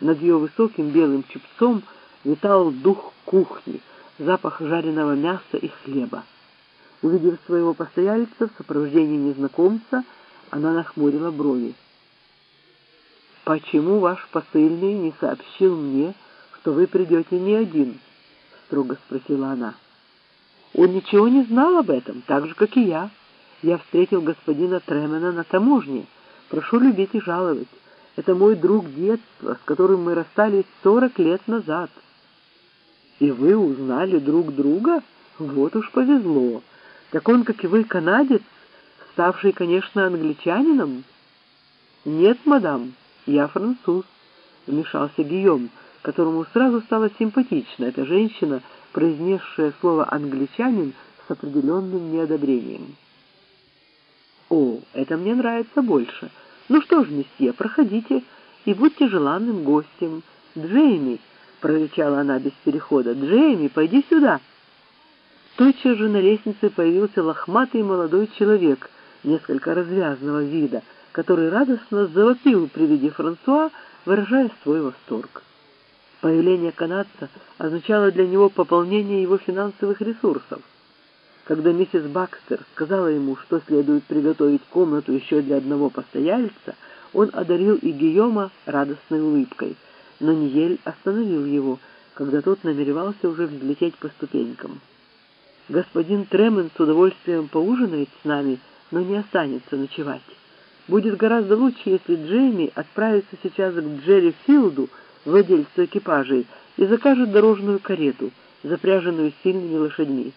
Над ее высоким белым чепцом витал дух кухни, запах жареного мяса и хлеба. Увидев своего постояльца в сопровождении незнакомца, она нахмурила брови. «Почему ваш посыльный не сообщил мне, что вы придете не один?» — строго спросила она. «Он ничего не знал об этом, так же, как и я. Я встретил господина Тремена на таможне. Прошу любить и жаловать. Это мой друг детства, с которым мы расстались сорок лет назад». «И вы узнали друг друга? Вот уж повезло. Так он, как и вы, канадец, ставший, конечно, англичанином?» «Нет, мадам, я француз», — вмешался Гийом, которому сразу стало симпатично эта женщина, произнесшая слово «англичанин» с определенным неодобрением. «О, это мне нравится больше. Ну что ж, месье, проходите и будьте желанным гостем. Джейми!» — прорычала она без перехода. «Джейми, пойди сюда!» Тотчас же на лестнице появился лохматый молодой человек, несколько развязного вида, который радостно завопил при виде Франсуа, выражая свой восторг. Появление канадца означало для него пополнение его финансовых ресурсов. Когда миссис Бакстер сказала ему, что следует приготовить комнату еще для одного постояльца, он одарил и Гийома радостной улыбкой, но Ниель остановил его, когда тот намеревался уже взлететь по ступенькам. Господин Тремен с удовольствием поужинает с нами, но не останется ночевать. Будет гораздо лучше, если Джейми отправится сейчас к Джерри Филду, владельцу экипажей, и закажет дорожную карету, запряженную сильными лошадьми.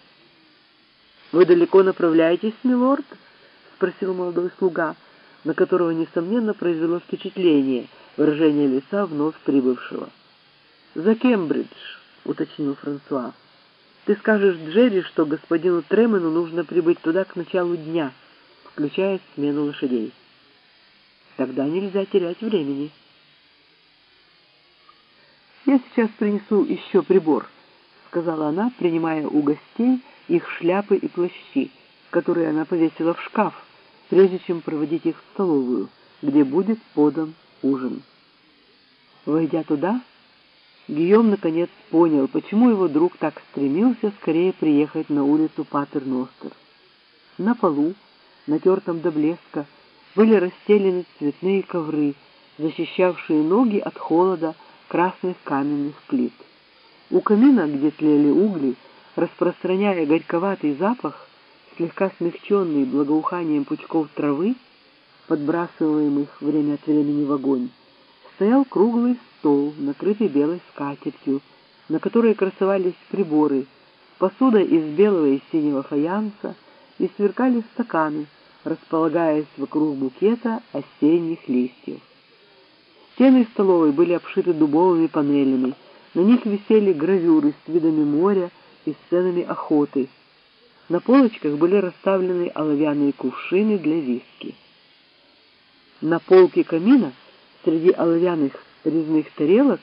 «Вы далеко направляетесь, милорд?» — спросил молодой слуга, на которого, несомненно, произвело впечатление выражение лица вновь прибывшего. «За Кембридж», — уточнил Франсуа. Ты скажешь Джерри, что господину Тремену нужно прибыть туда к началу дня, включая смену лошадей. Тогда нельзя терять времени. «Я сейчас принесу еще прибор», — сказала она, принимая у гостей их шляпы и плащи, которые она повесила в шкаф, прежде чем проводить их в столовую, где будет подан ужин. Войдя туда, Гийом наконец понял, почему его друг так стремился скорее приехать на улицу Патерностер. На полу, натертом до блеска, были расстелены цветные ковры, защищавшие ноги от холода красных каменных плит. У камина, где тлели угли, распространяя горьковатый запах, слегка смягченный благоуханием пучков травы, подбрасываемых время от времени в огонь, стоял круглый стол, накрытый белой скатертью, на которой красовались приборы, посуда из белого и синего фаянса, и сверкали стаканы, располагаясь вокруг букета осенних листьев. Стены столовой были обшиты дубовыми панелями, на них висели гравюры с видами моря и сценами охоты. На полочках были расставлены оловянные кувшины для виски. На полке камина — Среди оловянных резных тарелок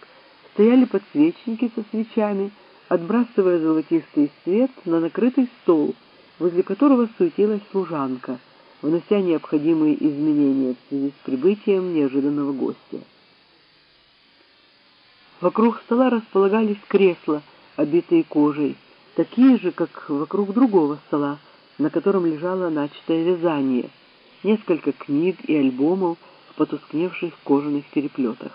стояли подсвечники со свечами, отбрасывая золотистый свет на накрытый стол, возле которого суетилась служанка, внося необходимые изменения в связи с прибытием неожиданного гостя. Вокруг стола располагались кресла, обитые кожей, такие же, как вокруг другого стола, на котором лежало начатое вязание, несколько книг и альбомов, потускневших кожаных переплетах.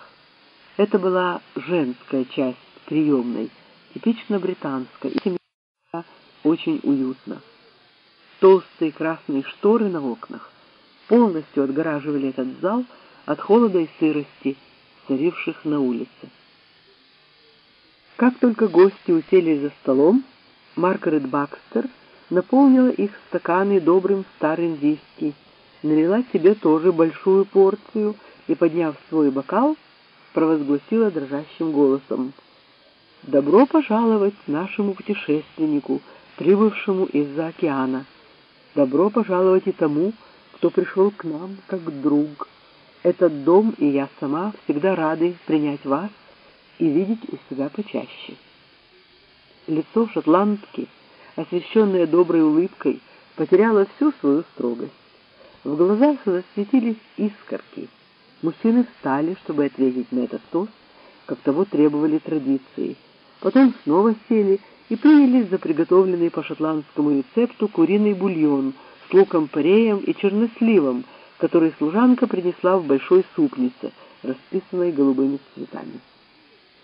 Это была женская часть приемной, типично британская, и очень уютно. Толстые красные шторы на окнах полностью отгораживали этот зал от холода и сырости, царивших на улице. Как только гости усели за столом, Маргарет Бакстер наполнила их стаканы добрым старым виски, налила себе тоже большую порцию и, подняв свой бокал, провозгласила дрожащим голосом. «Добро пожаловать нашему путешественнику, прибывшему из-за океана. Добро пожаловать и тому, кто пришел к нам как друг. Этот дом и я сама всегда рады принять вас и видеть у себя почаще». Лицо шотландки, освещенное доброй улыбкой, потеряло всю свою строгость. В глазах засветились искорки. Мужчины встали, чтобы ответить на этот тост, как того требовали традиции. Потом снова сели и принялись за приготовленный по шотландскому рецепту куриный бульон с луком-пореем и черносливом, который служанка принесла в большой супнице, расписанной голубыми цветами.